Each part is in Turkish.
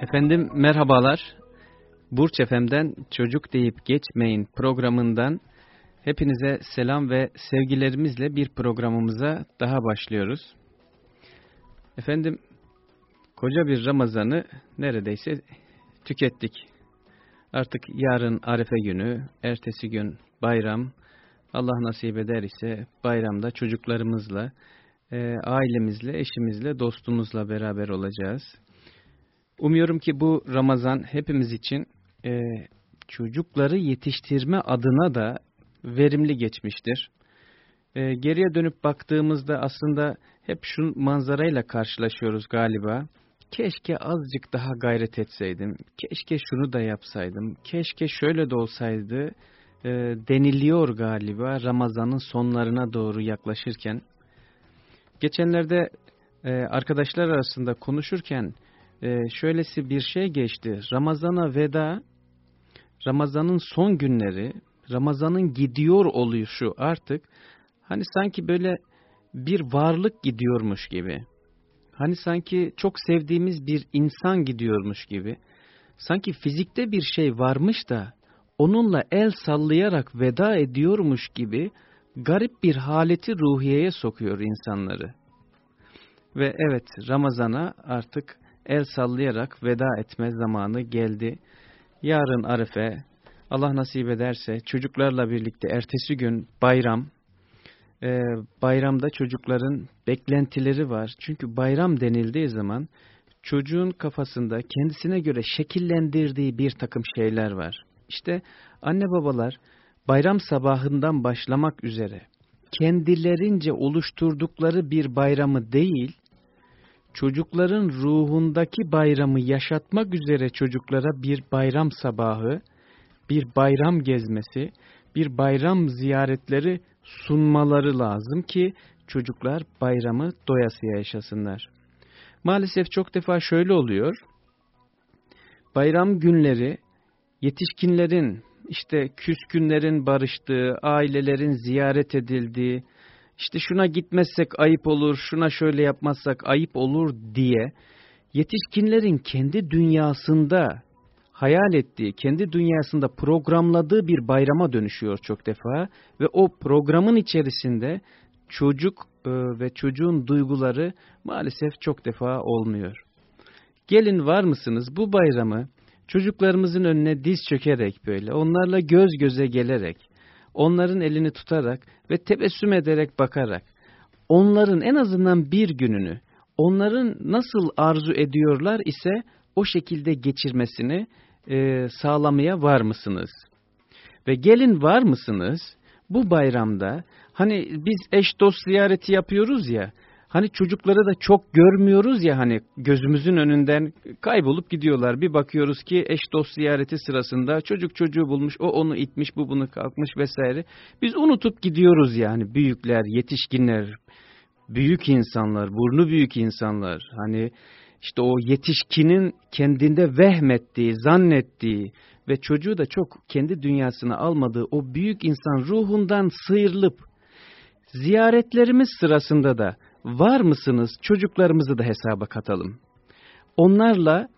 Efendim merhabalar. Burç Efem'den Çocuk Deyip Geçmeyin programından hepinize selam ve sevgilerimizle bir programımıza daha başlıyoruz. Efendim koca bir Ramazan'ı neredeyse tükettik. Artık yarın Arefe günü, ertesi gün bayram, Allah nasip eder ise bayramda çocuklarımızla, e, ailemizle, eşimizle, dostumuzla beraber olacağız. Umuyorum ki bu Ramazan hepimiz için e, çocukları yetiştirme adına da verimli geçmiştir. E, geriye dönüp baktığımızda aslında hep şu manzarayla karşılaşıyoruz galiba. Keşke azıcık daha gayret etseydim, keşke şunu da yapsaydım, keşke şöyle de olsaydı e, deniliyor galiba Ramazan'ın sonlarına doğru yaklaşırken. Geçenlerde e, arkadaşlar arasında konuşurken e, şöylesi bir şey geçti. Ramazana veda, Ramazan'ın son günleri, Ramazan'ın gidiyor oluşu artık hani sanki böyle bir varlık gidiyormuş gibi. Hani sanki çok sevdiğimiz bir insan gidiyormuş gibi. Sanki fizikte bir şey varmış da onunla el sallayarak veda ediyormuş gibi garip bir haleti ruhiyeye sokuyor insanları. Ve evet Ramazan'a artık el sallayarak veda etme zamanı geldi. Yarın Arife, Allah nasip ederse çocuklarla birlikte ertesi gün bayram. Ee, bayramda çocukların beklentileri var. Çünkü bayram denildiği zaman çocuğun kafasında kendisine göre şekillendirdiği bir takım şeyler var. İşte anne babalar bayram sabahından başlamak üzere kendilerince oluşturdukları bir bayramı değil, çocukların ruhundaki bayramı yaşatmak üzere çocuklara bir bayram sabahı, bir bayram gezmesi, bir bayram ziyaretleri sunmaları lazım ki çocuklar bayramı doyasıya yaşasınlar. Maalesef çok defa şöyle oluyor. Bayram günleri yetişkinlerin, işte küskünlerin barıştığı, ailelerin ziyaret edildiği, işte şuna gitmezsek ayıp olur, şuna şöyle yapmazsak ayıp olur diye yetişkinlerin kendi dünyasında hayal ettiği, kendi dünyasında programladığı bir bayrama dönüşüyor çok defa ve o programın içerisinde çocuk e, ve çocuğun duyguları maalesef çok defa olmuyor. Gelin var mısınız bu bayramı çocuklarımızın önüne diz çökerek böyle onlarla göz göze gelerek onların elini tutarak ve tebessüm ederek bakarak, onların en azından bir gününü, onların nasıl arzu ediyorlar ise o şekilde geçirmesini e, sağlamaya var mısınız? Ve gelin var mısınız? Bu bayramda hani biz eş dost ziyareti yapıyoruz ya, Hani çocukları da çok görmüyoruz ya hani gözümüzün önünden kaybolup gidiyorlar. Bir bakıyoruz ki eş dost ziyareti sırasında çocuk çocuğu bulmuş, o onu itmiş, bu bunu kalkmış vesaire. Biz unutup gidiyoruz yani büyükler, yetişkinler, büyük insanlar, burnu büyük insanlar. Hani işte o yetişkinin kendinde vehmettiği, zannettiği ve çocuğu da çok kendi dünyasına almadığı o büyük insan ruhundan sıyrılıp ziyaretlerimiz sırasında da var mısınız çocuklarımızı da hesaba katalım. Onlarla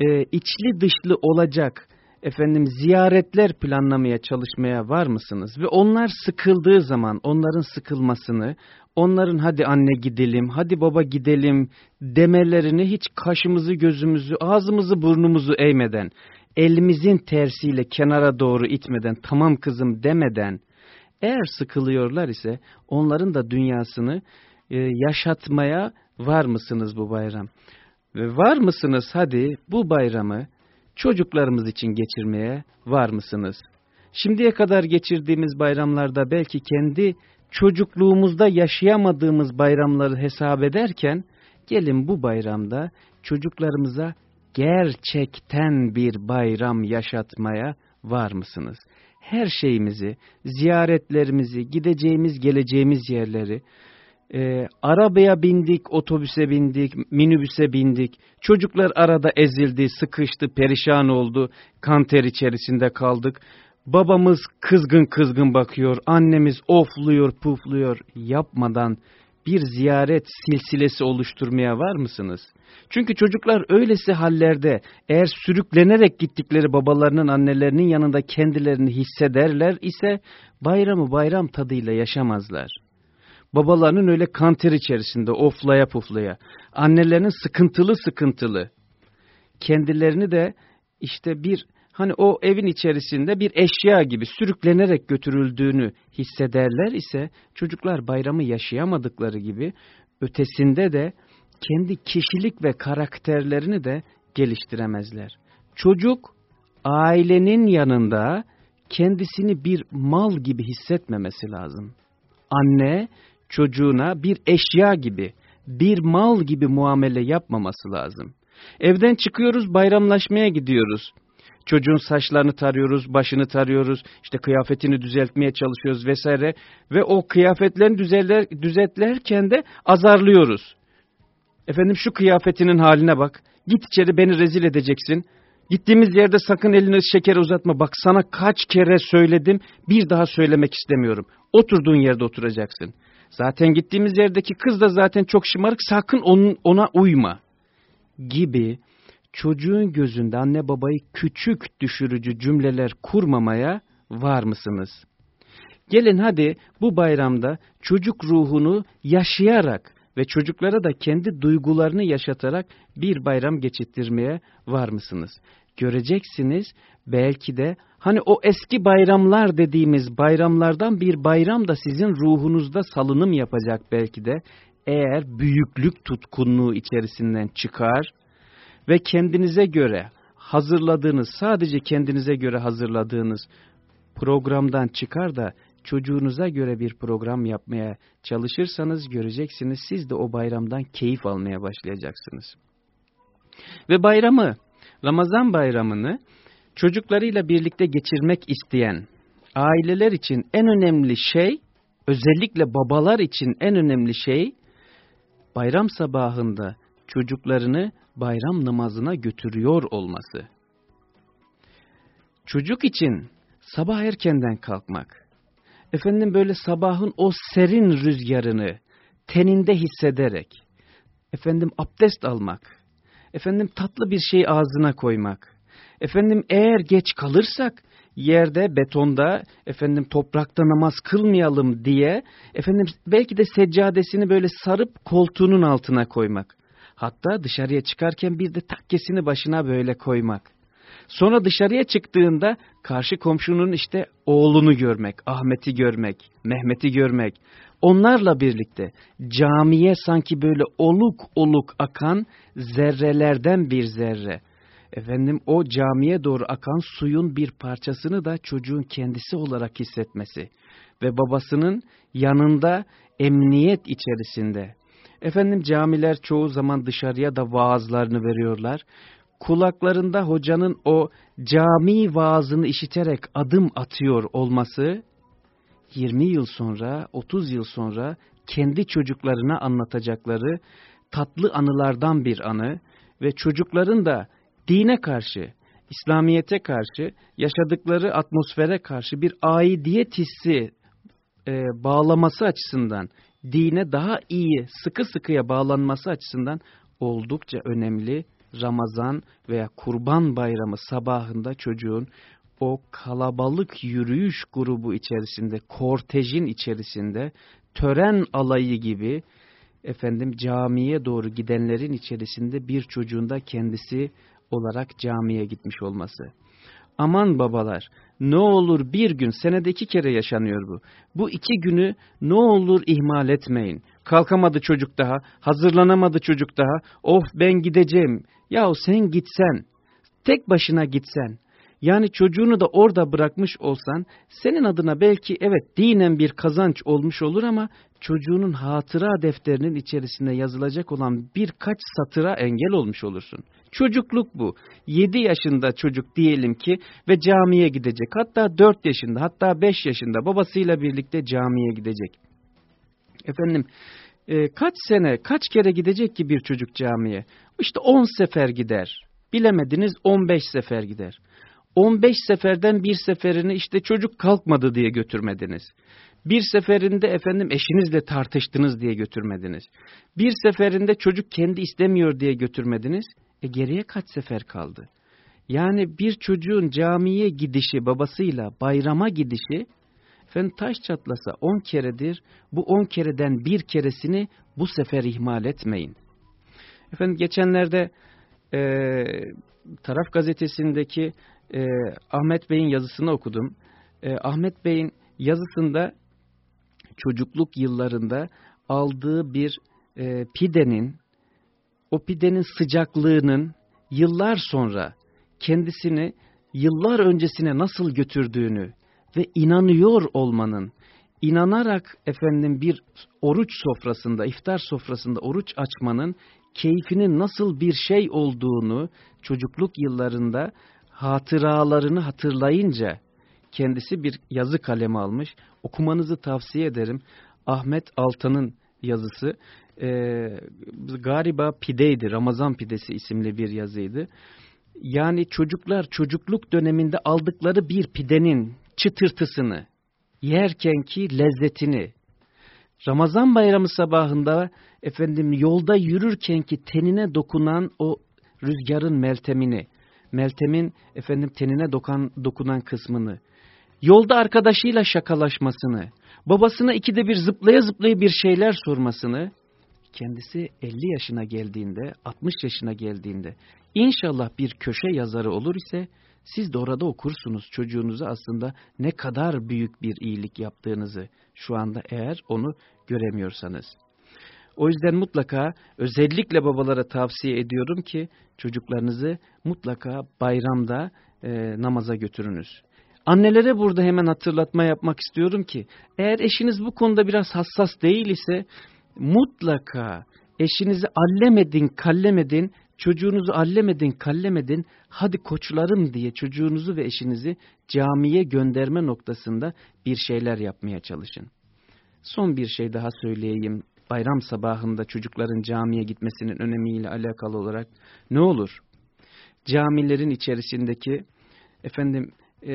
e, içli dışlı olacak efendim ziyaretler planlamaya çalışmaya var mısınız? Ve onlar sıkıldığı zaman onların sıkılmasını, onların hadi anne gidelim, hadi baba gidelim demelerini hiç kaşımızı, gözümüzü, ağzımızı, burnumuzu eğmeden, elimizin tersiyle kenara doğru itmeden, tamam kızım demeden, eğer sıkılıyorlar ise onların da dünyasını e, yaşatmaya var mısınız bu bayram? Ve var mısınız hadi bu bayramı çocuklarımız için geçirmeye var mısınız? Şimdiye kadar geçirdiğimiz bayramlarda belki kendi çocukluğumuzda yaşayamadığımız bayramları hesap ederken gelin bu bayramda çocuklarımıza gerçekten bir bayram yaşatmaya var mısınız? Her şeyimizi, ziyaretlerimizi, gideceğimiz, geleceğimiz yerleri, e, arabaya bindik, otobüse bindik, minibüse bindik. Çocuklar arada ezildi, sıkıştı, perişan oldu. Kanter içerisinde kaldık. Babamız kızgın kızgın bakıyor. Annemiz ofluyor, pufluyor. Yapmadan bir ziyaret silsilesi oluşturmaya var mısınız? Çünkü çocuklar öylesi hallerde eğer sürüklenerek gittikleri babalarının annelerinin yanında kendilerini hissederler ise bayramı bayram tadıyla yaşamazlar. Babalarının öyle kanter içerisinde oflaya puflaya, annelerinin sıkıntılı sıkıntılı, kendilerini de işte bir hani o evin içerisinde bir eşya gibi sürüklenerek götürüldüğünü hissederler ise çocuklar bayramı yaşayamadıkları gibi ötesinde de kendi kişilik ve karakterlerini de geliştiremezler. Çocuk ailenin yanında kendisini bir mal gibi hissetmemesi lazım. Anne çocuğuna bir eşya gibi, bir mal gibi muamele yapmaması lazım. Evden çıkıyoruz, bayramlaşmaya gidiyoruz. Çocuğun saçlarını tarıyoruz, başını tarıyoruz, işte kıyafetini düzeltmeye çalışıyoruz vesaire. Ve o kıyafetlerini düzeller, düzeltlerken de azarlıyoruz. Efendim şu kıyafetinin haline bak, git içeri beni rezil edeceksin. Gittiğimiz yerde sakın elini şeker uzatma. Bak sana kaç kere söyledim, bir daha söylemek istemiyorum. Oturduğun yerde oturacaksın. Zaten gittiğimiz yerdeki kız da zaten çok şımarık, sakın onun, ona uyma. Gibi çocuğun gözünde anne babayı küçük düşürücü cümleler kurmamaya var mısınız? Gelin hadi bu bayramda çocuk ruhunu yaşayarak ve çocuklara da kendi duygularını yaşatarak bir bayram geçittirmeye var mısınız? Göreceksiniz belki de hani o eski bayramlar dediğimiz bayramlardan bir bayram da sizin ruhunuzda salınım yapacak belki de eğer büyüklük tutkunluğu içerisinden çıkar ve kendinize göre hazırladığınız, sadece kendinize göre hazırladığınız programdan çıkar da çocuğunuza göre bir program yapmaya çalışırsanız göreceksiniz siz de o bayramdan keyif almaya başlayacaksınız. Ve bayramı, Ramazan bayramını çocuklarıyla birlikte geçirmek isteyen aileler için en önemli şey, özellikle babalar için en önemli şey, bayram sabahında çocuklarını bayram namazına götürüyor olması. Çocuk için sabah erkenden kalkmak, efendim böyle sabahın o serin rüzgarını teninde hissederek, efendim abdest almak, efendim tatlı bir şey ağzına koymak, efendim eğer geç kalırsak yerde, betonda, efendim toprakta namaz kılmayalım diye, efendim belki de seccadesini böyle sarıp koltuğunun altına koymak. Hatta dışarıya çıkarken bir de takkesini başına böyle koymak. Sonra dışarıya çıktığında karşı komşunun işte oğlunu görmek, Ahmet'i görmek, Mehmet'i görmek. Onlarla birlikte camiye sanki böyle oluk oluk akan zerrelerden bir zerre. Efendim o camiye doğru akan suyun bir parçasını da çocuğun kendisi olarak hissetmesi ve babasının yanında emniyet içerisinde Efendim camiler çoğu zaman dışarıya da vaazlarını veriyorlar. Kulaklarında hocanın o cami vaazını işiterek adım atıyor olması 20 yıl sonra, 30 yıl sonra kendi çocuklarına anlatacakları tatlı anılardan bir anı ve çocukların da dine karşı, İslamiyet'e karşı, yaşadıkları atmosfere karşı bir aidiyet hissi e, bağlaması açısından dine daha iyi, sıkı sıkıya bağlanması açısından oldukça önemli. Ramazan veya Kurban Bayramı sabahında çocuğun o kalabalık yürüyüş grubu içerisinde, kortejin içerisinde, tören alayı gibi efendim camiye doğru gidenlerin içerisinde bir çocuğun da kendisi olarak camiye gitmiş olması. Aman babalar ne olur bir gün senede iki kere yaşanıyor bu. Bu iki günü ne olur ihmal etmeyin. Kalkamadı çocuk daha, hazırlanamadı çocuk daha. Of ben gideceğim. Yahu sen gitsen, tek başına gitsen, yani çocuğunu da orada bırakmış olsan senin adına belki evet dinen bir kazanç olmuş olur ama çocuğunun hatıra defterinin içerisinde yazılacak olan birkaç satıra engel olmuş olursun. Çocukluk bu. 7 yaşında çocuk diyelim ki ve camiye gidecek. Hatta 4 yaşında hatta 5 yaşında babasıyla birlikte camiye gidecek. Efendim e, kaç sene kaç kere gidecek ki bir çocuk camiye? İşte 10 sefer gider. Bilemediniz 15 sefer gider. 15 seferden bir seferini işte çocuk kalkmadı diye götürmediniz. Bir seferinde efendim eşinizle tartıştınız diye götürmediniz. Bir seferinde çocuk kendi istemiyor diye götürmediniz. E geriye kaç sefer kaldı? Yani bir çocuğun camiye gidişi babasıyla bayrama gidişi efendim taş çatlasa on keredir. Bu on kereden bir keresini bu sefer ihmal etmeyin. Efendim geçenlerde e, Taraf gazetesindeki e, Ahmet Bey'in yazısını okudum. E, Ahmet Bey'in yazısında çocukluk yıllarında aldığı bir e, pidenin, o pidenin sıcaklığının yıllar sonra kendisini yıllar öncesine nasıl götürdüğünü ve inanıyor olmanın, inanarak efendim bir oruç sofrasında, iftar sofrasında oruç açmanın keyfinin nasıl bir şey olduğunu çocukluk yıllarında hatıralarını hatırlayınca kendisi bir yazı kalemi almış. Okumanızı tavsiye ederim. Ahmet Altan'ın yazısı e, galiba pideydi, Ramazan pidesi isimli bir yazıydı. Yani çocuklar çocukluk döneminde aldıkları bir pidenin çıtırtısını, yerkenki lezzetini, Ramazan bayramı sabahında efendim yolda yürürkenki tenine dokunan o rüzgarın meltemini, meltemin efendim tenine dokan, dokunan kısmını, yolda arkadaşıyla şakalaşmasını, babasına ikide bir zıplaya zıplaya bir şeyler sormasını, kendisi 50 yaşına geldiğinde, 60 yaşına geldiğinde inşallah bir köşe yazarı olur ise siz de orada okursunuz çocuğunuza aslında ne kadar büyük bir iyilik yaptığınızı şu anda eğer onu göremiyorsanız. O yüzden mutlaka özellikle babalara tavsiye ediyorum ki çocuklarınızı mutlaka bayramda e, namaza götürünüz. Annelere burada hemen hatırlatma yapmak istiyorum ki eğer eşiniz bu konuda biraz hassas değil ise mutlaka eşinizi allemedin, kallemedin, çocuğunuzu allemedin, kallemedin, hadi koçlarım diye çocuğunuzu ve eşinizi camiye gönderme noktasında bir şeyler yapmaya çalışın. Son bir şey daha söyleyeyim. Bayram sabahında çocukların camiye gitmesinin önemiyle alakalı olarak ne olur? Camilerin içerisindeki efendim e,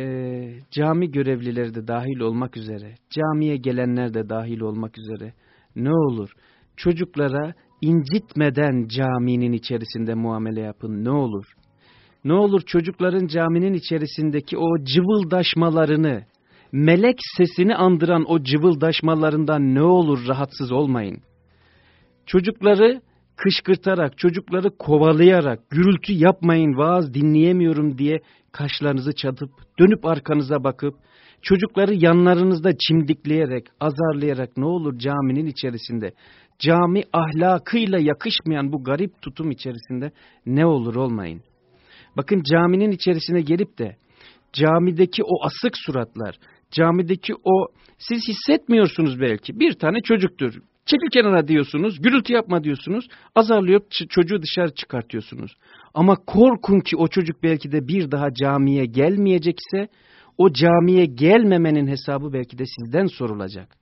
cami görevlileri de dahil olmak üzere, camiye gelenler de dahil olmak üzere ne olur? Çocuklara incitmeden caminin içerisinde muamele yapın ne olur? Ne olur çocukların caminin içerisindeki o cıvıldaşmalarını, melek sesini andıran o cıvıldaşmalarından ne olur rahatsız olmayın. Çocukları kışkırtarak, çocukları kovalayarak, gürültü yapmayın, vaaz dinleyemiyorum diye kaşlarınızı çatıp, dönüp arkanıza bakıp, çocukları yanlarınızda çimdikleyerek, azarlayarak ne olur caminin içerisinde, cami ahlakıyla yakışmayan bu garip tutum içerisinde ne olur olmayın. Bakın caminin içerisine gelip de, camideki o asık suratlar, camideki o siz hissetmiyorsunuz belki bir tane çocuktur. Çekil kenara diyorsunuz, gürültü yapma diyorsunuz, azarlıyor çocuğu dışarı çıkartıyorsunuz. Ama korkun ki o çocuk belki de bir daha camiye gelmeyecekse, o camiye gelmemenin hesabı belki de sizden sorulacak.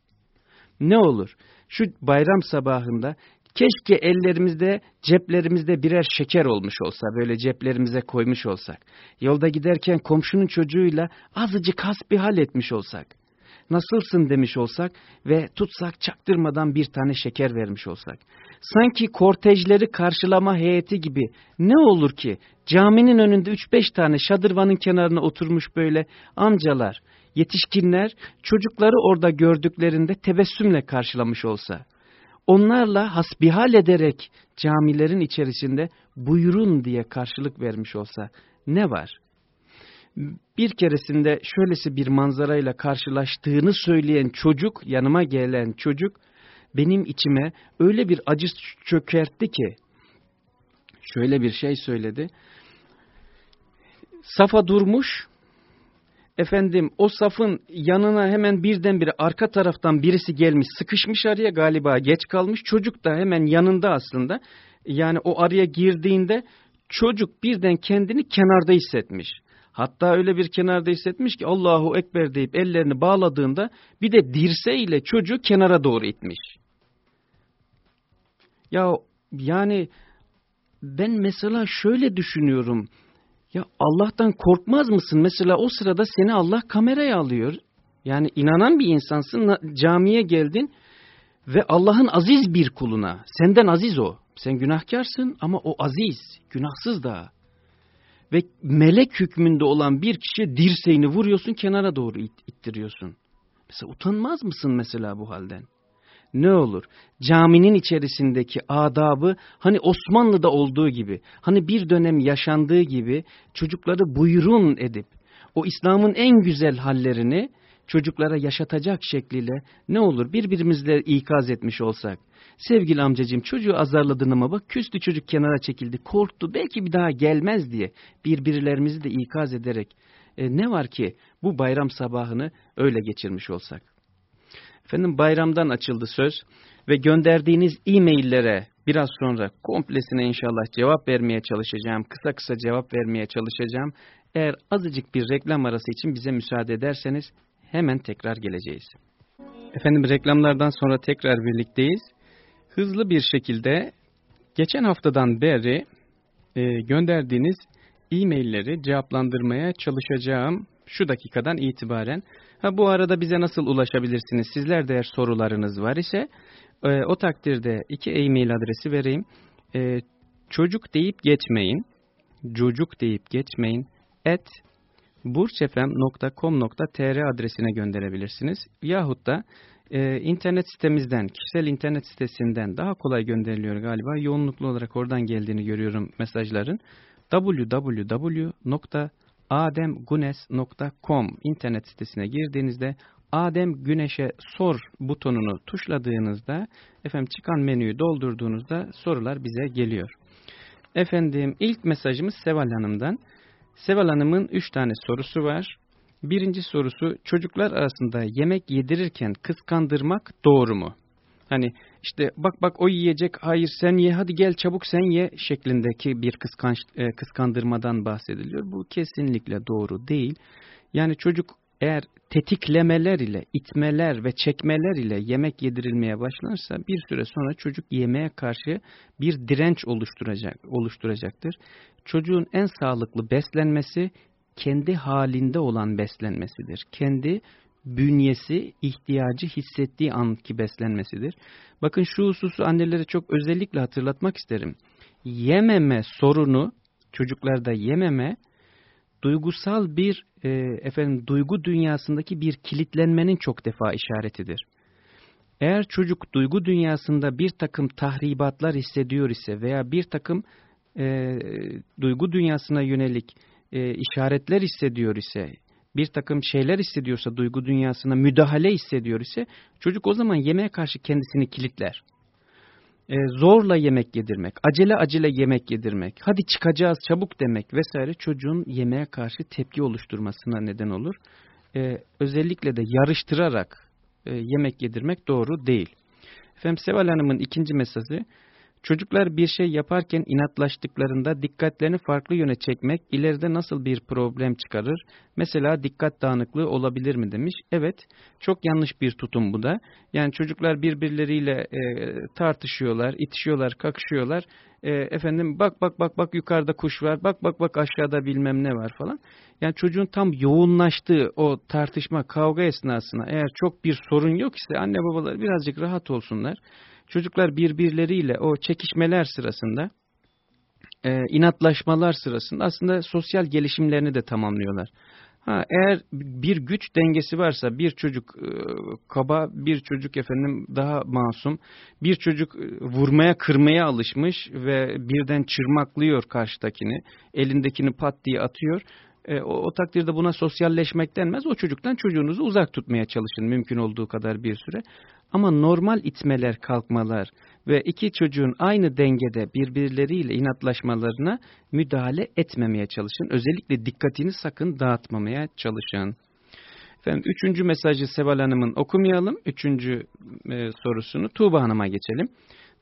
Ne olur? Şu bayram sabahında Keşke ellerimizde, ceplerimizde birer şeker olmuş olsa, böyle ceplerimize koymuş olsak. Yolda giderken komşunun çocuğuyla azıcık hasbihal etmiş olsak. Nasılsın demiş olsak ve tutsak çaktırmadan bir tane şeker vermiş olsak. Sanki kortejleri karşılama heyeti gibi ne olur ki caminin önünde 3-5 tane şadırvanın kenarına oturmuş böyle amcalar, yetişkinler çocukları orada gördüklerinde tebessümle karşılamış olsa onlarla hasbihal ederek camilerin içerisinde buyurun diye karşılık vermiş olsa ne var? Bir keresinde şöylesi bir manzarayla karşılaştığını söyleyen çocuk, yanıma gelen çocuk benim içime öyle bir acı çökertti ki şöyle bir şey söyledi. Safa durmuş, efendim o safın yanına hemen birdenbire arka taraftan birisi gelmiş sıkışmış araya galiba geç kalmış çocuk da hemen yanında aslında yani o araya girdiğinde çocuk birden kendini kenarda hissetmiş. Hatta öyle bir kenarda hissetmiş ki Allahu Ekber deyip ellerini bağladığında bir de dirseğiyle çocuğu kenara doğru itmiş. Ya yani ben mesela şöyle düşünüyorum. Ya Allah'tan korkmaz mısın? Mesela o sırada seni Allah kameraya alıyor. Yani inanan bir insansın, camiye geldin ve Allah'ın aziz bir kuluna, senden aziz o. Sen günahkarsın ama o aziz, günahsız da. Ve melek hükmünde olan bir kişiye dirseğini vuruyorsun, kenara doğru it ittiriyorsun. Mesela utanmaz mısın mesela bu halden? Ne olur? Caminin içerisindeki adabı hani Osmanlı'da olduğu gibi, hani bir dönem yaşandığı gibi çocukları buyurun edip o İslam'ın en güzel hallerini çocuklara yaşatacak şekliyle ne olur birbirimizle ikaz etmiş olsak. Sevgili amcacığım çocuğu azarladın ama bak küstü çocuk kenara çekildi korktu belki bir daha gelmez diye birbirlerimizi de ikaz ederek e, ne var ki bu bayram sabahını öyle geçirmiş olsak. Efendim bayramdan açıldı söz ve gönderdiğiniz e-maillere biraz sonra komplesine inşallah cevap vermeye çalışacağım. Kısa kısa cevap vermeye çalışacağım. Eğer azıcık bir reklam arası için bize müsaade ederseniz hemen tekrar geleceğiz. Efendim reklamlardan sonra tekrar birlikteyiz. Hızlı bir şekilde geçen haftadan beri e, gönderdiğiniz e-mailleri cevaplandırmaya çalışacağım şu dakikadan itibaren. Ha, bu arada bize nasıl ulaşabilirsiniz? Sizler de eğer sorularınız var ise e, o takdirde iki e-mail adresi vereyim. E, çocuk deyip geçmeyin. Çocuk deyip geçmeyin. Et burçefem.com.tr adresine gönderebilirsiniz. Yahut da e, internet sitemizden, kişisel internet sitesinden daha kolay gönderiliyor galiba. Yoğunluklu olarak oradan geldiğini görüyorum mesajların. www.ademgunes.com internet sitesine girdiğinizde Adem Güneş'e sor butonunu tuşladığınızda efendim çıkan menüyü doldurduğunuzda sorular bize geliyor. Efendim ilk mesajımız Seval Hanım'dan. Seval Hanım'ın üç tane sorusu var. Birinci sorusu çocuklar arasında yemek yedirirken kıskandırmak doğru mu? Hani işte bak bak o yiyecek hayır sen ye hadi gel çabuk sen ye şeklindeki bir kıskanç, e, kıskandırmadan bahsediliyor. Bu kesinlikle doğru değil. Yani çocuk eğer tetiklemeler ile, itmeler ve çekmeler ile yemek yedirilmeye başlanırsa bir süre sonra çocuk yemeğe karşı bir direnç oluşturacak, oluşturacaktır. Çocuğun en sağlıklı beslenmesi kendi halinde olan beslenmesidir. Kendi bünyesi, ihtiyacı hissettiği anki beslenmesidir. Bakın şu hususu annelere çok özellikle hatırlatmak isterim. Yememe sorunu, çocuklarda yememe, duygusal bir e, efendim duygu dünyasındaki bir kilitlenmenin çok defa işaretidir. Eğer çocuk duygu dünyasında bir takım tahribatlar hissediyor ise veya bir takım e, duygu dünyasına yönelik e, işaretler hissediyor ise, bir takım şeyler hissediyorsa, duygu dünyasına müdahale hissediyor ise, çocuk o zaman yemeğe karşı kendisini kilitler. E, zorla yemek yedirmek, acele acele yemek yedirmek, hadi çıkacağız çabuk demek vesaire çocuğun yemeğe karşı tepki oluşturmasına neden olur. E, özellikle de yarıştırarak e, yemek yedirmek doğru değil. Efendim Seval Hanım'ın ikinci mesajı, Çocuklar bir şey yaparken inatlaştıklarında dikkatlerini farklı yöne çekmek ileride nasıl bir problem çıkarır? Mesela dikkat dağınıklığı olabilir mi demiş. Evet çok yanlış bir tutum bu da. Yani çocuklar birbirleriyle e, tartışıyorlar, itişiyorlar, kakışıyorlar. E, efendim bak bak bak bak yukarıda kuş var, bak bak bak aşağıda bilmem ne var falan. Yani çocuğun tam yoğunlaştığı o tartışma, kavga esnasına eğer çok bir sorun yok ise anne babalar birazcık rahat olsunlar. Çocuklar birbirleriyle o çekişmeler sırasında, e, inatlaşmalar sırasında aslında sosyal gelişimlerini de tamamlıyorlar. Ha, eğer bir güç dengesi varsa bir çocuk e, kaba, bir çocuk efendim daha masum, bir çocuk e, vurmaya kırmaya alışmış ve birden çırmaklıyor karşıdakini, elindekini pat diye atıyor. E, o, o takdirde buna sosyalleşmek denmez. O çocuktan çocuğunuzu uzak tutmaya çalışın mümkün olduğu kadar bir süre. Ama normal itmeler, kalkmalar ve iki çocuğun aynı dengede birbirleriyle inatlaşmalarına müdahale etmemeye çalışın. Özellikle dikkatini sakın dağıtmamaya çalışın. Efendim, üçüncü mesajı Seval Hanım'ın okumayalım. Üçüncü e, sorusunu Tuğba Hanım'a geçelim.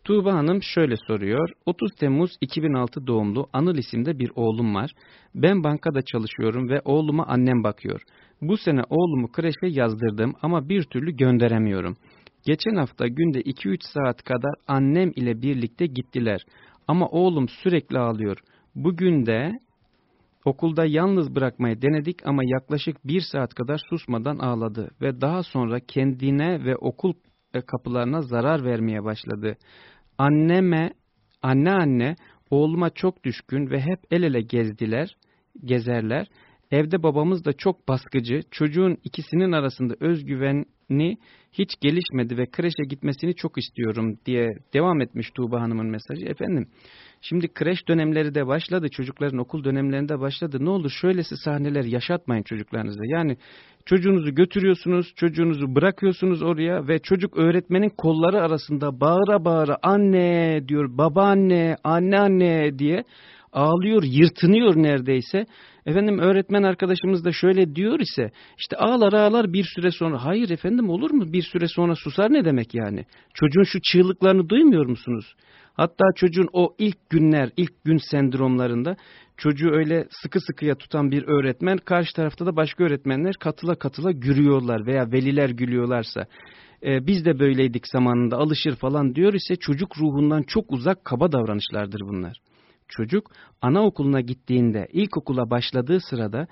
Tuğba Hanım şöyle soruyor. 30 Temmuz 2006 doğumlu Anıl isimde bir oğlum var. Ben bankada çalışıyorum ve oğluma annem bakıyor. Bu sene oğlumu kreşe yazdırdım ama bir türlü gönderemiyorum. Geçen hafta günde 2-3 saat kadar annem ile birlikte gittiler. Ama oğlum sürekli ağlıyor. Bugün de Okulda yalnız bırakmayı denedik ama yaklaşık bir saat kadar susmadan ağladı ve daha sonra kendine ve okul e, kapılarına zarar vermeye başladı. Anneme, anne anne oğluma çok düşkün ve hep el ele gezdiler, gezerler. Evde babamız da çok baskıcı, çocuğun ikisinin arasında özgüveni hiç gelişmedi ve kreşe gitmesini çok istiyorum diye devam etmiş Tuğba Hanım'ın mesajı. Efendim, Şimdi kreş dönemleri de başladı, çocukların okul dönemlerinde başladı. Ne olur şöylesi sahneler yaşatmayın çocuklarınıza. Yani çocuğunuzu götürüyorsunuz, çocuğunuzu bırakıyorsunuz oraya ve çocuk öğretmenin kolları arasında bağıra bağıra anne diyor, babaanne, anneanne diye ağlıyor, yırtınıyor neredeyse. Efendim öğretmen arkadaşımız da şöyle diyor ise işte ağlar ağlar bir süre sonra hayır efendim olur mu bir süre sonra susar ne demek yani? Çocuğun şu çığlıklarını duymuyor musunuz? Hatta çocuğun o ilk günler, ilk gün sendromlarında çocuğu öyle sıkı sıkıya tutan bir öğretmen, karşı tarafta da başka öğretmenler katıla katıla gülüyorlar veya veliler gülüyorlarsa, e, biz de böyleydik zamanında alışır falan diyor ise çocuk ruhundan çok uzak kaba davranışlardır bunlar. Çocuk anaokuluna gittiğinde, ilkokula başladığı sırada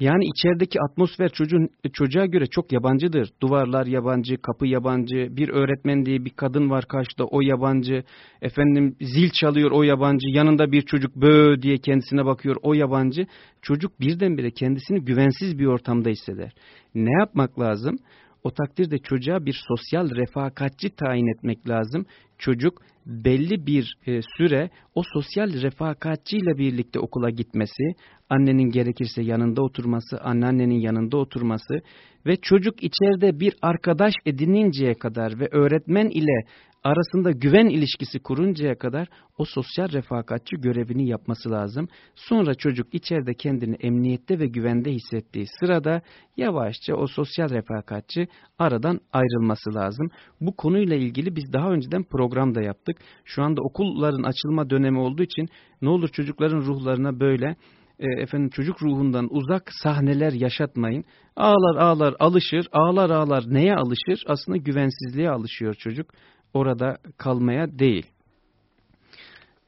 yani içerideki atmosfer çocuğun, çocuğa göre çok yabancıdır. Duvarlar yabancı, kapı yabancı, bir öğretmen diye bir kadın var karşıda o yabancı. Efendim zil çalıyor o yabancı, yanında bir çocuk bö diye kendisine bakıyor o yabancı. Çocuk birdenbire kendisini güvensiz bir ortamda hisseder. Ne yapmak lazım? O takdirde çocuğa bir sosyal refakatçi tayin etmek lazım. Çocuk belli bir e, süre o sosyal refakatçiyle birlikte okula gitmesi, annenin gerekirse yanında oturması, anneannenin yanında oturması ve çocuk içeride bir arkadaş edininceye kadar ve öğretmen ile arasında güven ilişkisi kuruncaya kadar o sosyal refakatçi görevini yapması lazım. Sonra çocuk içeride kendini emniyette ve güvende hissettiği sırada yavaşça o sosyal refakatçi aradan ayrılması lazım. Bu konuyla ilgili biz daha önceden program da yaptık. Şu anda okulların açılma dönemi olduğu için ne olur çocukların ruhlarına böyle e, efendim çocuk ruhundan uzak sahneler yaşatmayın. Ağlar ağlar alışır, ağlar ağlar neye alışır? Aslında güvensizliğe alışıyor çocuk. Orada kalmaya değil.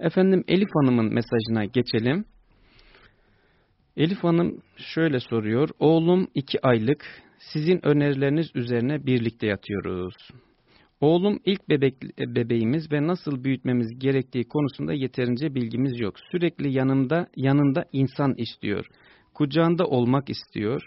Efendim Elif Hanım'ın mesajına geçelim. Elif Hanım şöyle soruyor. Oğlum iki aylık. Sizin önerileriniz üzerine birlikte yatıyoruz. Oğlum ilk bebek, bebeğimiz ve nasıl büyütmemiz gerektiği konusunda yeterince bilgimiz yok. Sürekli yanında yanında insan istiyor. Kucağında olmak istiyor.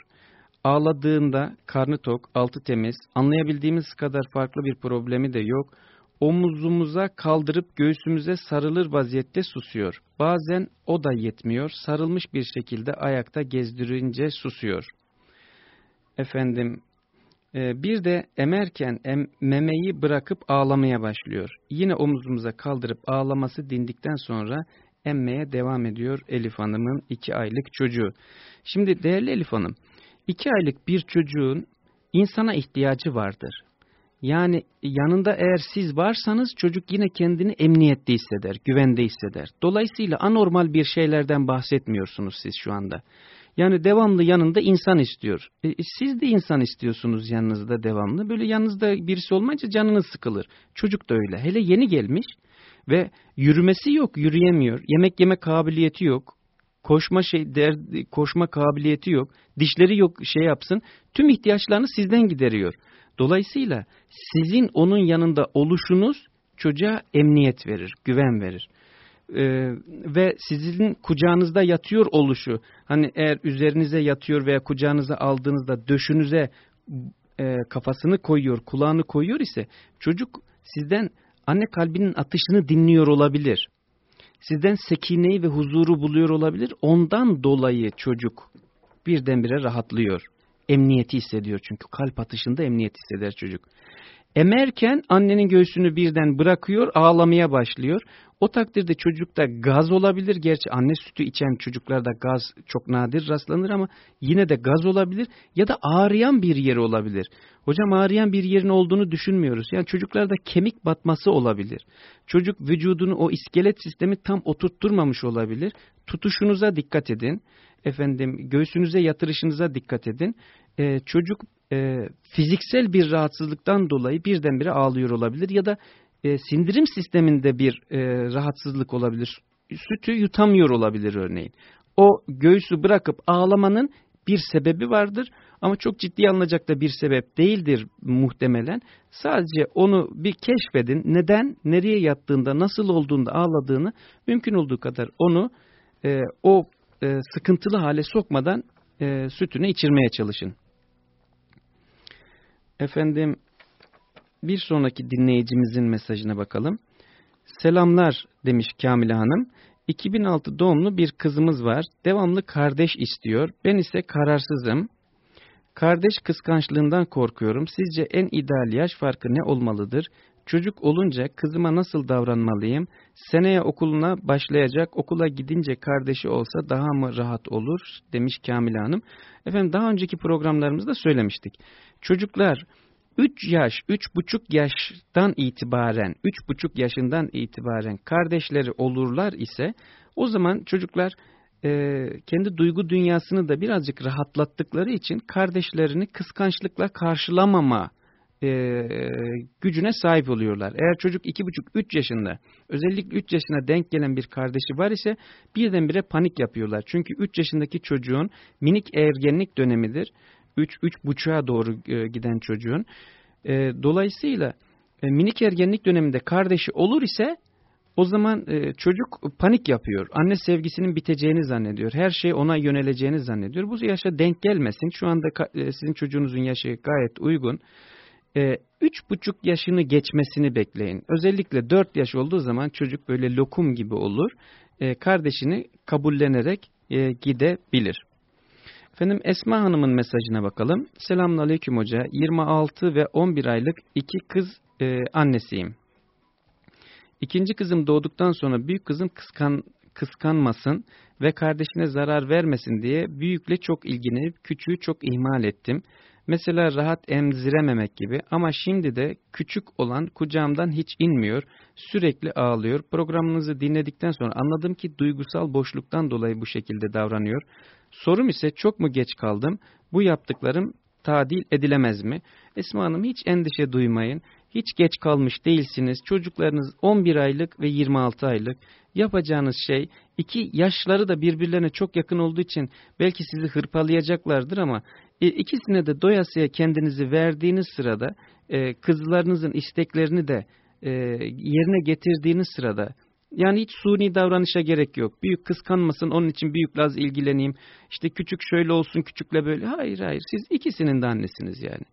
Ağladığında karnı tok, altı temiz, anlayabildiğimiz kadar farklı bir problemi de yok. Omuzumuza kaldırıp göğsümüze sarılır vaziyette susuyor. Bazen o da yetmiyor, sarılmış bir şekilde ayakta gezdirince susuyor. Efendim, e, bir de emerken em, memeyi bırakıp ağlamaya başlıyor. Yine omuzumuza kaldırıp ağlaması dindikten sonra emmeye devam ediyor Elif Hanım'ın iki aylık çocuğu. Şimdi değerli Elif Hanım, iki aylık bir çocuğun insana ihtiyacı vardır. Yani yanında eğer siz varsanız çocuk yine kendini emniyette hisseder, güvende hisseder. Dolayısıyla anormal bir şeylerden bahsetmiyorsunuz siz şu anda. Yani devamlı yanında insan istiyor. E, siz de insan istiyorsunuz yanınızda devamlı. Böyle yanınızda birisi olmayınca canınız sıkılır. Çocuk da öyle. Hele yeni gelmiş ve yürümesi yok, yürüyemiyor. Yemek yeme kabiliyeti yok. Koşma şey der, koşma kabiliyeti yok. Dişleri yok şey yapsın. Tüm ihtiyaçlarını sizden gideriyor. Dolayısıyla sizin onun yanında oluşunuz çocuğa emniyet verir, güven verir e, ve sizin kucağınızda yatıyor oluşu, hani eğer üzerinize yatıyor veya kucağınıza aldığınızda döşünüze e, kafasını koyuyor, kulağını koyuyor ise çocuk sizden anne kalbinin atışını dinliyor olabilir. Sizden sekineyi ve huzuru buluyor olabilir. Ondan dolayı çocuk birdenbire rahatlıyor. Emniyeti hissediyor çünkü kalp atışında emniyet hisseder çocuk. Emerken annenin göğsünü birden bırakıyor, ağlamaya başlıyor. O takdirde çocukta gaz olabilir. Gerçi anne sütü içen çocuklarda gaz çok nadir rastlanır ama yine de gaz olabilir. Ya da ağrıyan bir yeri olabilir. Hocam ağrıyan bir yerin olduğunu düşünmüyoruz. Yani çocuklarda kemik batması olabilir. Çocuk vücudunu o iskelet sistemi tam oturtturmamış olabilir. Tutuşunuza dikkat edin. Efendim göğsünüze yatırışınıza dikkat edin. Ee, çocuk e, fiziksel bir rahatsızlıktan dolayı birdenbire ağlıyor olabilir ya da e, sindirim sisteminde bir e, rahatsızlık olabilir. Sütü yutamıyor olabilir örneğin. o göğsü bırakıp ağlamanın bir sebebi vardır ama çok ciddi alınacak da bir sebep değildir muhtemelen. Sadece onu bir keşfedin. Neden, nereye yattığında, nasıl olduğunda ağladığını mümkün olduğu kadar onu e, o e, sıkıntılı hale sokmadan e, sütünü içirmeye çalışın. Efendim bir sonraki dinleyicimizin mesajına bakalım. Selamlar demiş Kamile Hanım. 2006 doğumlu bir kızımız var. Devamlı kardeş istiyor. Ben ise kararsızım. Kardeş kıskançlığından korkuyorum. Sizce en ideal yaş farkı ne olmalıdır? Çocuk olunca kızıma nasıl davranmalıyım? Seneye okuluna başlayacak, okula gidince kardeşi olsa daha mı rahat olur? Demiş Kamile Hanım. Efendim daha önceki programlarımızda söylemiştik. Çocuklar 3 yaş, 3,5 yaştan itibaren, 3,5 yaşından itibaren kardeşleri olurlar ise o zaman çocuklar e, kendi duygu dünyasını da birazcık rahatlattıkları için kardeşlerini kıskançlıkla karşılamama e, gücüne sahip oluyorlar. Eğer çocuk 2,5-3 yaşında özellikle 3 yaşına denk gelen bir kardeşi var ise birdenbire panik yapıyorlar. Çünkü 3 yaşındaki çocuğun minik ergenlik dönemidir. 3-3,5'a doğru e, giden çocuğun. E, dolayısıyla e, minik ergenlik döneminde kardeşi olur ise o zaman e, çocuk panik yapıyor. Anne sevgisinin biteceğini zannediyor. Her şey ona yöneleceğini zannediyor. Bu yaşa denk gelmesin. Şu anda e, sizin çocuğunuzun yaşı gayet uygun. E, üç buçuk yaşını geçmesini bekleyin. Özellikle dört yaş olduğu zaman çocuk böyle lokum gibi olur. E, kardeşini kabullenerek e, gidebilir. Efendim Esma Hanım'ın mesajına bakalım. Selamun Aleyküm Hoca. 26 ve 11 aylık iki kız e, annesiyim. İkinci kızım doğduktan sonra büyük kızım kıskan, kıskanmasın ve kardeşine zarar vermesin diye büyükle çok ilgilenip küçüğü çok ihmal ettim. Mesela rahat emzirememek gibi ama şimdi de küçük olan kucağımdan hiç inmiyor, sürekli ağlıyor. Programınızı dinledikten sonra anladım ki duygusal boşluktan dolayı bu şekilde davranıyor. Sorum ise çok mu geç kaldım? Bu yaptıklarım tadil edilemez mi? Esma Hanım hiç endişe duymayın. Hiç geç kalmış değilsiniz. Çocuklarınız 11 aylık ve 26 aylık. Yapacağınız şey iki yaşları da birbirlerine çok yakın olduğu için belki sizi hırpalayacaklardır ama e, ikisine de doyasıya kendinizi verdiğiniz sırada e, kızlarınızın isteklerini de e, yerine getirdiğiniz sırada yani hiç suni davranışa gerek yok. Büyük kıskanmasın onun için büyük laz ilgileneyim. İşte küçük şöyle olsun küçükle böyle. Hayır hayır siz ikisinin de annesiniz yani.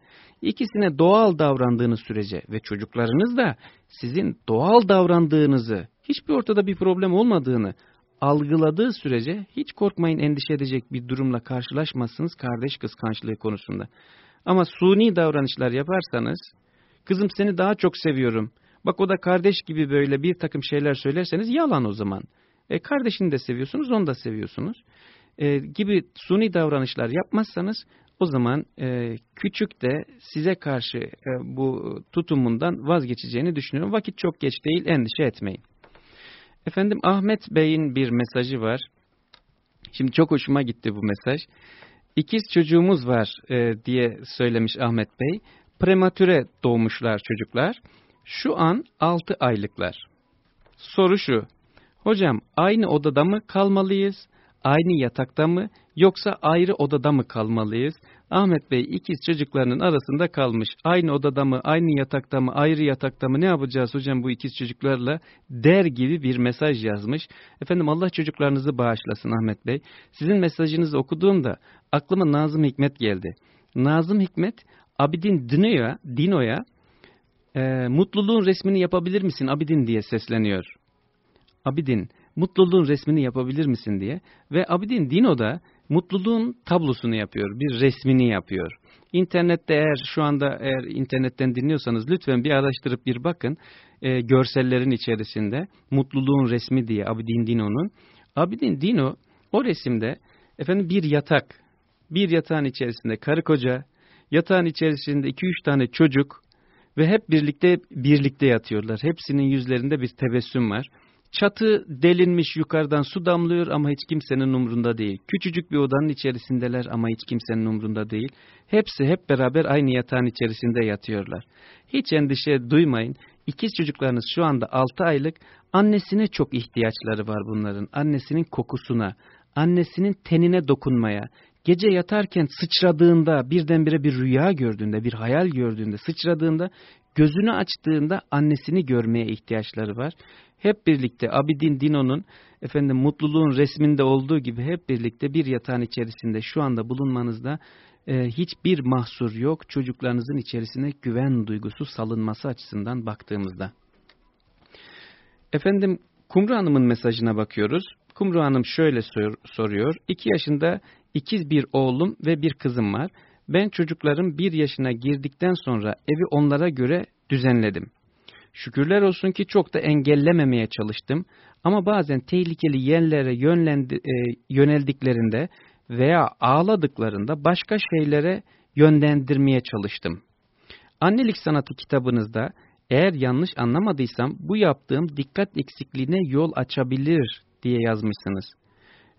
İkisine doğal davrandığınız sürece ve çocuklarınız da sizin doğal davrandığınızı hiçbir ortada bir problem olmadığını algıladığı sürece hiç korkmayın endişe edecek bir durumla karşılaşmazsınız kardeş kıskançlığı konusunda. Ama suni davranışlar yaparsanız kızım seni daha çok seviyorum Bak o da kardeş gibi böyle bir takım şeyler söylerseniz yalan o zaman. E, kardeşini de seviyorsunuz, onu da seviyorsunuz. E, gibi suni davranışlar yapmazsanız o zaman e, küçük de size karşı e, bu tutumundan vazgeçeceğini düşünüyorum. Vakit çok geç değil, endişe etmeyin. Efendim Ahmet Bey'in bir mesajı var. Şimdi çok hoşuma gitti bu mesaj. İkiz çocuğumuz var e, diye söylemiş Ahmet Bey. Prematüre doğmuşlar çocuklar. Şu an 6 aylıklar. Soru şu. Hocam aynı odada mı kalmalıyız? Aynı yatakta mı? Yoksa ayrı odada mı kalmalıyız? Ahmet Bey ikiz çocuklarının arasında kalmış. Aynı odada mı, aynı yatakta mı, ayrı yatakta mı ne yapacağız hocam bu ikiz çocuklarla der gibi bir mesaj yazmış. Efendim Allah çocuklarınızı bağışlasın Ahmet Bey. Sizin mesajınızı okuduğumda aklıma Nazım Hikmet geldi. Nazım Hikmet Abidin Dino'ya, Dino'ya e, mutluluğun resmini yapabilir misin Abidin diye sesleniyor. Abidin mutluluğun resmini yapabilir misin diye ve Abidin Dino da mutluluğun tablosunu yapıyor, bir resmini yapıyor. İnternette eğer şu anda eğer internetten dinliyorsanız lütfen bir araştırıp bir bakın e, görsellerin içerisinde mutluluğun resmi diye Abidin Dino'nun. Abidin Dino o resimde efendim bir yatak, bir yatağın içerisinde karı koca, yatağın içerisinde iki üç tane çocuk, ve hep birlikte birlikte yatıyorlar. Hepsinin yüzlerinde bir tebessüm var. Çatı delinmiş yukarıdan su damlıyor ama hiç kimsenin umrunda değil. Küçücük bir odanın içerisindeler ama hiç kimsenin umrunda değil. Hepsi hep beraber aynı yatağın içerisinde yatıyorlar. Hiç endişe duymayın. İkiz çocuklarınız şu anda 6 aylık. Annesine çok ihtiyaçları var bunların. Annesinin kokusuna, annesinin tenine dokunmaya, gece yatarken sıçradığında, birdenbire bir rüya gördüğünde, bir hayal gördüğünde, sıçradığında, gözünü açtığında annesini görmeye ihtiyaçları var. Hep birlikte Abidin Dino'nun efendim mutluluğun resminde olduğu gibi hep birlikte bir yatağın içerisinde şu anda bulunmanızda e, hiçbir mahsur yok çocuklarınızın içerisine güven duygusu salınması açısından baktığımızda. Efendim Kumru Hanım'ın mesajına bakıyoruz. Kumru Hanım şöyle sor, soruyor. İki yaşında ikiz bir oğlum ve bir kızım var. Ben çocuklarım bir yaşına girdikten sonra evi onlara göre düzenledim. Şükürler olsun ki çok da engellememeye çalıştım. Ama bazen tehlikeli yerlere yönlendi, e, yöneldiklerinde veya ağladıklarında başka şeylere yönlendirmeye çalıştım. Annelik Sanatı kitabınızda eğer yanlış anlamadıysam bu yaptığım dikkat eksikliğine yol açabilir diye yazmışsınız.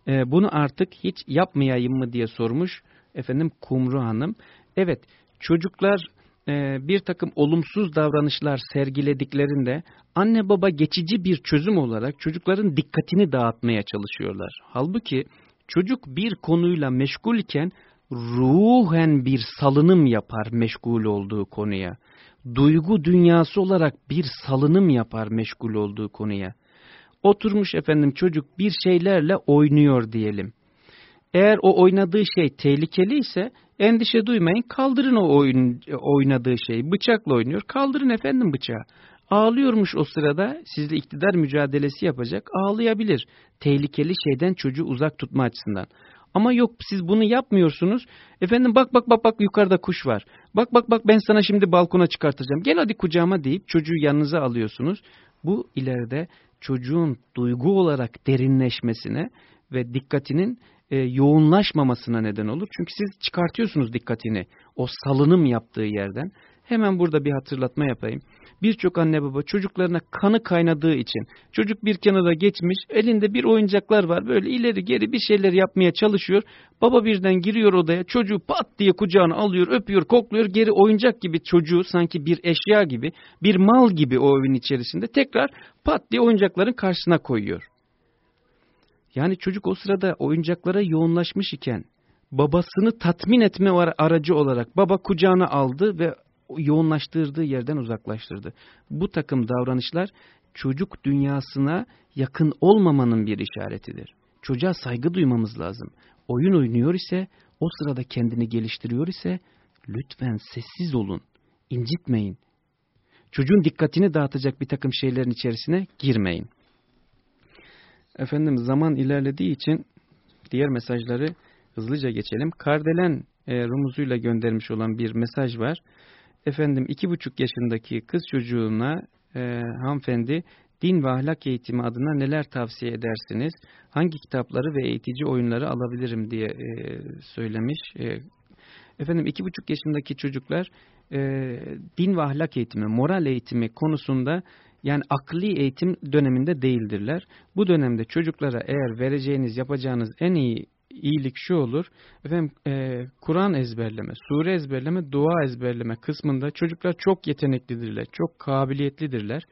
E, bunu artık hiç yapmayayım mı diye sormuş efendim Kumru Hanım. Evet çocuklar e, bir takım olumsuz davranışlar sergilediklerinde anne baba geçici bir çözüm olarak çocukların dikkatini dağıtmaya çalışıyorlar. Halbuki çocuk bir konuyla meşgulken ruhen bir salınım yapar meşgul olduğu konuya. Duygu dünyası olarak bir salınım yapar meşgul olduğu konuya. Oturmuş efendim çocuk bir şeylerle oynuyor diyelim. Eğer o oynadığı şey tehlikeli ise endişe duymayın kaldırın o oyun, oynadığı şeyi. Bıçakla oynuyor kaldırın efendim bıçağı. Ağlıyormuş o sırada sizle iktidar mücadelesi yapacak ağlayabilir. Tehlikeli şeyden çocuğu uzak tutma açısından. Ama yok siz bunu yapmıyorsunuz. Efendim bak bak bak bak yukarıda kuş var. Bak bak bak ben sana şimdi balkona çıkartacağım. Gel hadi kucağıma deyip çocuğu yanınıza alıyorsunuz. Bu ileride çocuğun duygu olarak derinleşmesine ve dikkatinin e, yoğunlaşmamasına neden olur. Çünkü siz çıkartıyorsunuz dikkatini o salınım yaptığı yerden. Hemen burada bir hatırlatma yapayım. Birçok anne baba çocuklarına kanı kaynadığı için çocuk bir kenara geçmiş elinde bir oyuncaklar var böyle ileri geri bir şeyler yapmaya çalışıyor. Baba birden giriyor odaya çocuğu pat diye kucağına alıyor öpüyor kokluyor geri oyuncak gibi çocuğu sanki bir eşya gibi bir mal gibi o evin içerisinde tekrar pat diye oyuncakların karşısına koyuyor. Yani çocuk o sırada oyuncaklara yoğunlaşmış iken babasını tatmin etme aracı olarak baba kucağına aldı ve yoğunlaştırdığı yerden uzaklaştırdı. Bu takım davranışlar çocuk dünyasına yakın olmamanın bir işaretidir. Çocuğa saygı duymamız lazım. Oyun oynuyor ise, o sırada kendini geliştiriyor ise lütfen sessiz olun, incitmeyin. Çocuğun dikkatini dağıtacak bir takım şeylerin içerisine girmeyin. Efendim zaman ilerlediği için diğer mesajları hızlıca geçelim. Kardelen e, rumuzuyla göndermiş olan bir mesaj var. Efendim iki buçuk yaşındaki kız çocuğuna e, hanımefendi din ve ahlak eğitimi adına neler tavsiye edersiniz? Hangi kitapları ve eğitici oyunları alabilirim diye e, söylemiş. E, efendim iki buçuk yaşındaki çocuklar e, din ve ahlak eğitimi, moral eğitimi konusunda yani akli eğitim döneminde değildirler. Bu dönemde çocuklara eğer vereceğiniz, yapacağınız en iyi iyilik şu olur. Efendim e, Kur'an ezberleme, sure ezberleme, dua ezberleme kısmında çocuklar çok yeteneklidirler, çok kabiliyetlidirler.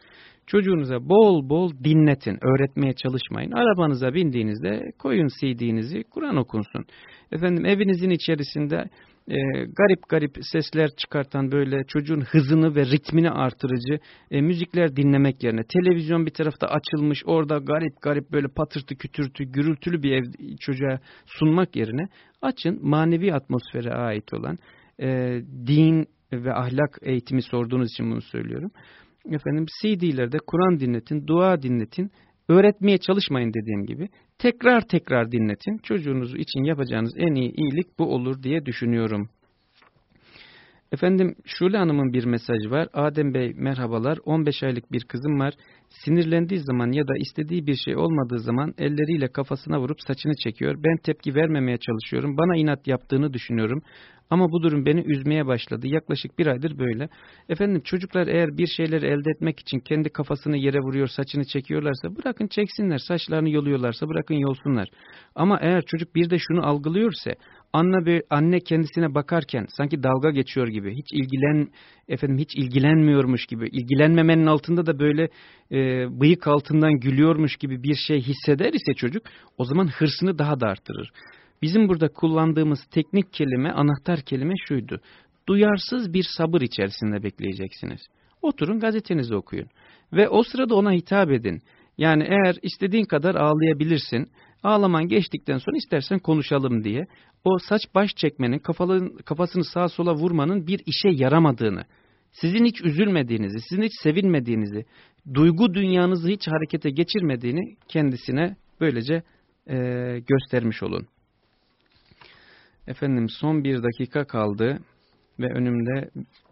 Çocuğunuza bol bol dinletin, öğretmeye çalışmayın. Arabanıza bindiğinizde koyun CD'nizi, Kur'an okunsun. Efendim evinizin içerisinde e, garip garip sesler çıkartan böyle çocuğun hızını ve ritmini artırıcı e, müzikler dinlemek yerine televizyon bir tarafta açılmış orada garip garip böyle patırtı kütürtü gürültülü bir ev çocuğa sunmak yerine açın manevi atmosfere ait olan e, din ve ahlak eğitimi sorduğunuz için bunu söylüyorum. Efendim CD'lerde Kur'an dinletin, dua dinletin, öğretmeye çalışmayın dediğim gibi tekrar tekrar dinletin. Çocuğunuz için yapacağınız en iyi iyilik bu olur diye düşünüyorum. Efendim Şule Hanım'ın bir mesajı var. Adem Bey merhabalar 15 aylık bir kızım var. Sinirlendiği zaman ya da istediği bir şey olmadığı zaman elleriyle kafasına vurup saçını çekiyor. Ben tepki vermemeye çalışıyorum. Bana inat yaptığını düşünüyorum. Ama bu durum beni üzmeye başladı. Yaklaşık bir aydır böyle. Efendim çocuklar eğer bir şeyleri elde etmek için kendi kafasını yere vuruyor, saçını çekiyorlarsa bırakın çeksinler. Saçlarını yoluyorlarsa bırakın yolsunlar. Ama eğer çocuk bir de şunu algılıyorsa anne, anne kendisine bakarken sanki dalga geçiyor gibi hiç ilgilen efendim hiç ilgilenmiyormuş gibi, ilgilenmemenin altında da böyle e, bıyık altından gülüyormuş gibi bir şey hisseder ise çocuk, o zaman hırsını daha da artırır. Bizim burada kullandığımız teknik kelime, anahtar kelime şuydu. Duyarsız bir sabır içerisinde bekleyeceksiniz. Oturun gazetenizi okuyun. Ve o sırada ona hitap edin. Yani eğer istediğin kadar ağlayabilirsin, ağlaman geçtikten sonra istersen konuşalım diye o saç baş çekmenin, kafaların, kafasını sağa sola vurmanın bir işe yaramadığını, sizin hiç üzülmediğinizi, sizin hiç sevinmediğinizi, duygu dünyanızı hiç harekete geçirmediğini kendisine böylece e, göstermiş olun. Efendim son bir dakika kaldı ve önümde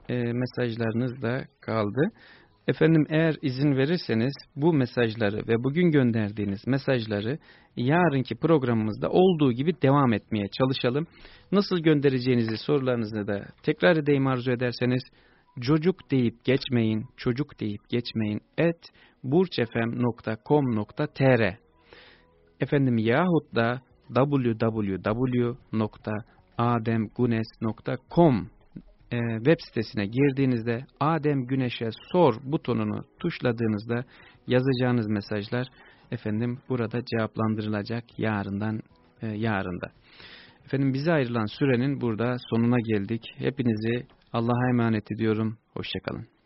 e, mesajlarınız da kaldı. Efendim eğer izin verirseniz bu mesajları ve bugün gönderdiğiniz mesajları yarınki programımızda olduğu gibi devam etmeye çalışalım. Nasıl göndereceğinizi sorularınızı da tekrar edeyim arzu ederseniz çocuk deyip geçmeyin, çocuk deyip geçmeyin et burçefem.com.tr Efendim yahut da www.ademgunes.com e, web sitesine girdiğinizde Adem Güneş'e sor butonunu tuşladığınızda yazacağınız mesajlar efendim burada cevaplandırılacak yarından e, yarında. Efendim bize ayrılan sürenin burada sonuna geldik. Hepinizi Allah'a emanet ediyorum. Hoşçakalın.